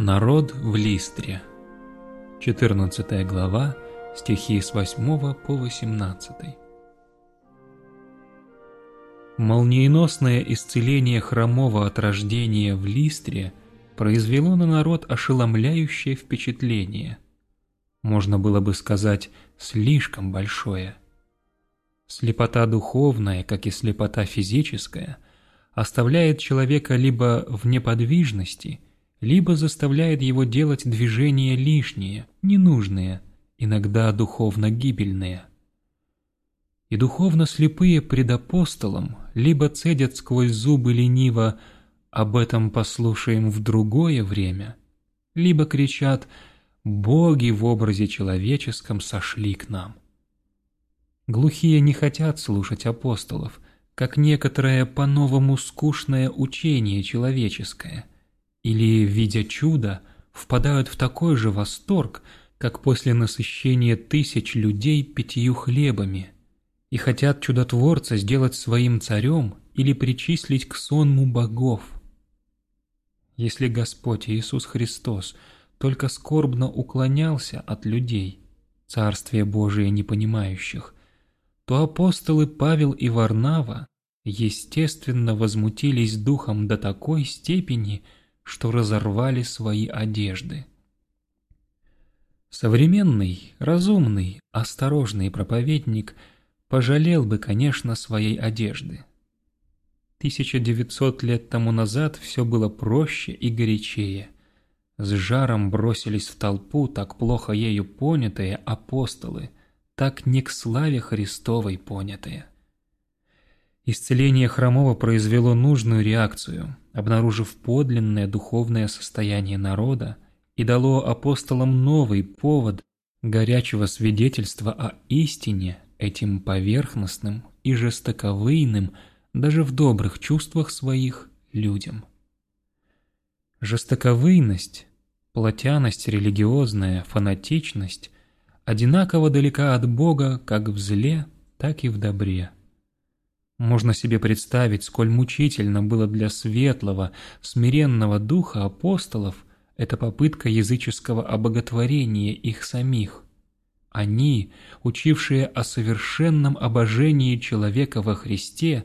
Народ в Листре. 14 глава, стихи с 8 по 18. Молниеносное исцеление хромого от рождения в Листре произвело на народ ошеломляющее впечатление. Можно было бы сказать, слишком большое. Слепота духовная, как и слепота физическая, оставляет человека либо в неподвижности – либо заставляет его делать движения лишние, ненужные, иногда духовно гибельные. И духовно слепые пред апостолом либо цедят сквозь зубы лениво «об этом послушаем в другое время», либо кричат «боги в образе человеческом сошли к нам». Глухие не хотят слушать апостолов, как некоторое по-новому скучное учение человеческое – или, видя чудо, впадают в такой же восторг, как после насыщения тысяч людей пятью хлебами, и хотят чудотворца сделать своим царем или причислить к сонму богов. Если Господь Иисус Христос только скорбно уклонялся от людей, Царствие Божие непонимающих, то апостолы Павел и Варнава естественно возмутились духом до такой степени, что разорвали свои одежды. Современный, разумный, осторожный проповедник пожалел бы, конечно, своей одежды. 1900 лет тому назад все было проще и горячее. С жаром бросились в толпу так плохо ею понятые апостолы, так не к славе Христовой понятые. Исцеление хромого произвело нужную реакцию, обнаружив подлинное духовное состояние народа и дало апостолам новый повод горячего свидетельства о истине этим поверхностным и жестоковыйным даже в добрых чувствах своих людям. Жестоковыйность, плотяность религиозная, фанатичность одинаково далека от Бога как в зле, так и в добре. Можно себе представить, сколь мучительно было для светлого, смиренного духа апостолов эта попытка языческого обоготворения их самих. Они, учившие о совершенном обожении человека во Христе,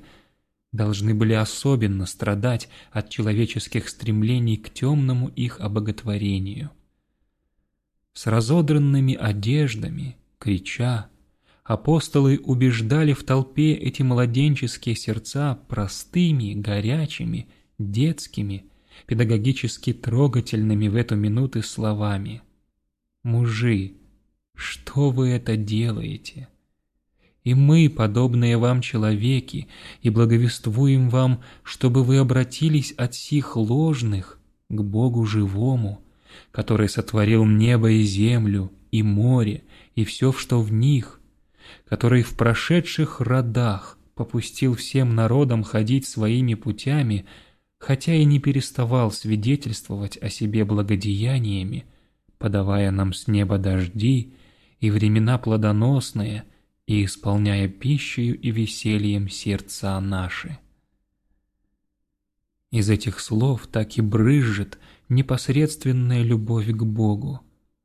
должны были особенно страдать от человеческих стремлений к темному их обоготворению. С разодранными одеждами, крича, апостолы убеждали в толпе эти младенческие сердца простыми, горячими, детскими, педагогически трогательными в эту минуту словами. «Мужи, что вы это делаете?» И мы, подобные вам человеки, и благовествуем вам, чтобы вы обратились от сих ложных к Богу живому, который сотворил небо и землю, и море, и все, что в них, который в прошедших родах попустил всем народам ходить своими путями, хотя и не переставал свидетельствовать о себе благодеяниями, подавая нам с неба дожди и времена плодоносные и исполняя пищею и весельем сердца наши. Из этих слов так и брызжет непосредственная любовь к Богу.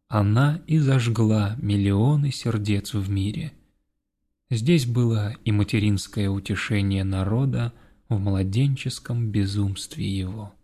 Она и зажгла миллионы сердец в мире – Здесь было и материнское утешение народа в младенческом безумстве его.